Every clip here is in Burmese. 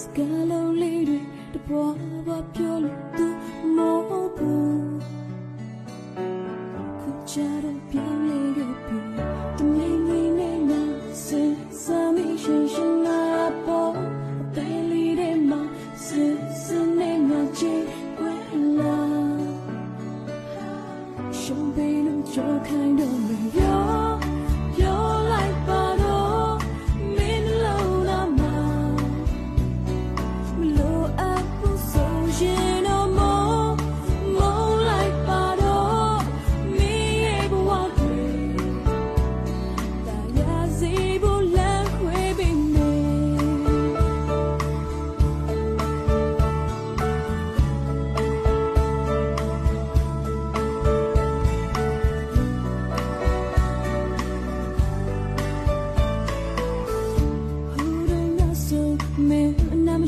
စကလုံးလေးတွေတပွားပွားပြောလို့သူမောဘူးခုချတော့ပြန်လေကပြီတမင်းမင်းနဲ့ငါစင်စမ်းမိရှင်ရှင်လာပေါ်အသေးလေးတွေမှာစင်စင်းနေငါချေဝဲလာရှင်ဘင်းတို့ကြောက်ခိုင်းတော့မရော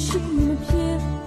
မရှိမဖြ